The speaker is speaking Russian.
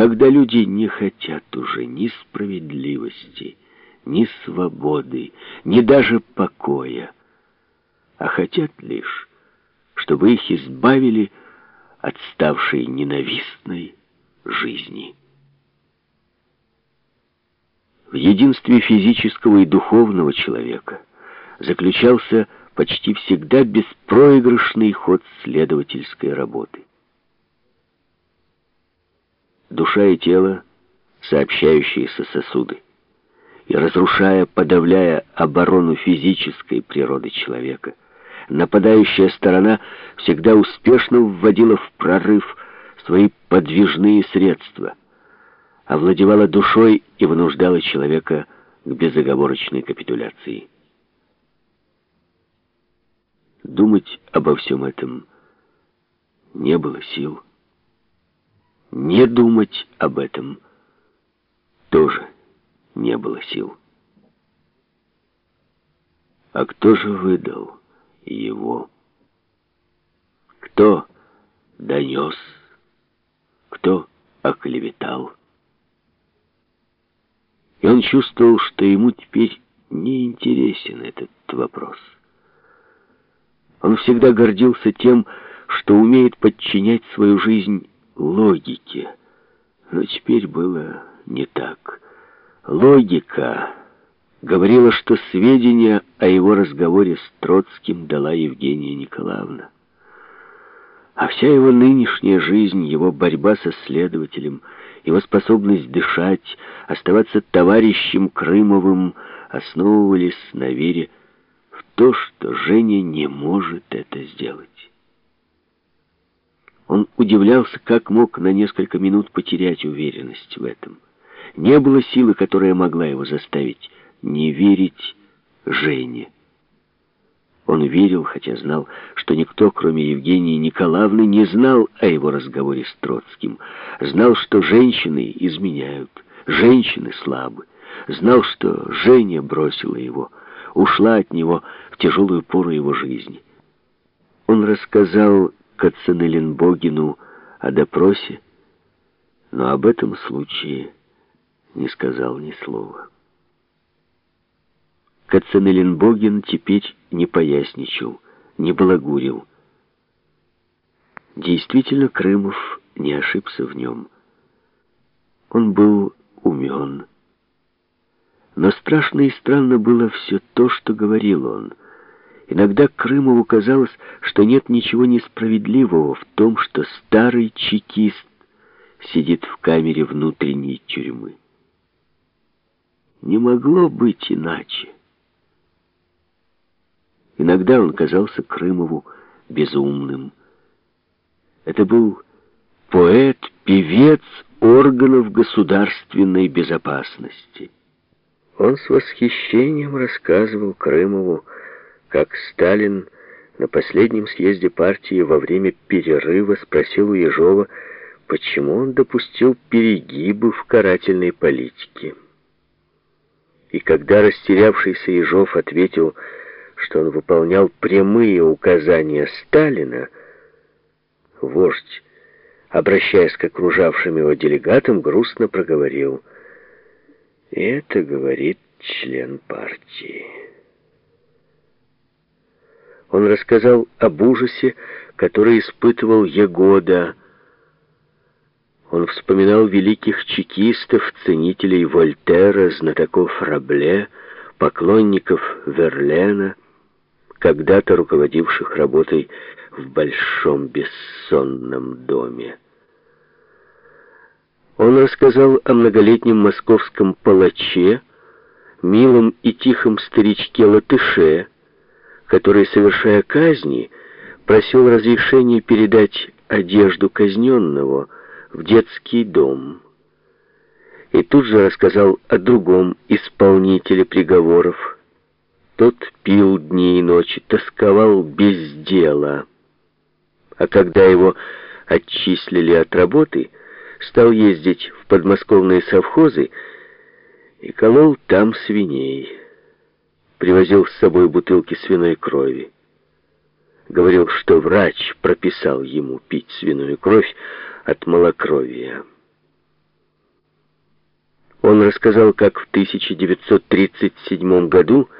когда люди не хотят уже ни справедливости, ни свободы, ни даже покоя, а хотят лишь, чтобы их избавили от ставшей ненавистной жизни. В единстве физического и духовного человека заключался почти всегда беспроигрышный ход следовательской работы. Душа и тело — сообщающиеся сосуды. И разрушая, подавляя оборону физической природы человека, нападающая сторона всегда успешно вводила в прорыв свои подвижные средства, овладевала душой и вынуждала человека к безоговорочной капитуляции. Думать обо всем этом не было сил. Не думать об этом тоже не было сил. А кто же выдал его? Кто донес? Кто оклеветал? И он чувствовал, что ему теперь не интересен этот вопрос. Он всегда гордился тем, что умеет подчинять свою жизнь логике. Но теперь было не так. Логика говорила, что сведения о его разговоре с Троцким дала Евгения Николаевна. А вся его нынешняя жизнь, его борьба со следователем, его способность дышать, оставаться товарищем Крымовым основывались на вере в то, что Женя не может это сделать. Он удивлялся, как мог на несколько минут потерять уверенность в этом. Не было силы, которая могла его заставить не верить Жене. Он верил, хотя знал, что никто, кроме Евгении Николаевны, не знал о его разговоре с Троцким. Знал, что женщины изменяют, женщины слабы. Знал, что Женя бросила его, ушла от него в тяжелую пору его жизни. Он рассказал Кацанеленбогину о допросе, но об этом случае не сказал ни слова. Кацанеленбоген теперь не поясничал, не балагурил. Действительно, Крымов не ошибся в нем. Он был умен. Но страшно и странно было все то, что говорил он — Иногда Крымову казалось, что нет ничего несправедливого в том, что старый чекист сидит в камере внутренней тюрьмы. Не могло быть иначе. Иногда он казался Крымову безумным. Это был поэт, певец органов государственной безопасности. Он с восхищением рассказывал Крымову как Сталин на последнем съезде партии во время перерыва спросил у Ежова, почему он допустил перегибы в карательной политике. И когда растерявшийся Ежов ответил, что он выполнял прямые указания Сталина, вождь, обращаясь к окружавшим его делегатам, грустно проговорил, «И это говорит член партии». Он рассказал об ужасе, который испытывал Егода. Он вспоминал великих чекистов, ценителей Вольтера, знатоков Рабле, поклонников Верлена, когда-то руководивших работой в большом бессонном доме. Он рассказал о многолетнем московском палаче, милом и тихом старичке Латыше, который, совершая казни, просил разрешения передать одежду казненного в детский дом. И тут же рассказал о другом исполнителе приговоров. Тот пил дни и ночи, тосковал без дела. А когда его отчислили от работы, стал ездить в подмосковные совхозы и колол там свиней привозил с собой бутылки свиной крови. Говорил, что врач прописал ему пить свиную кровь от малокровия. Он рассказал, как в 1937 году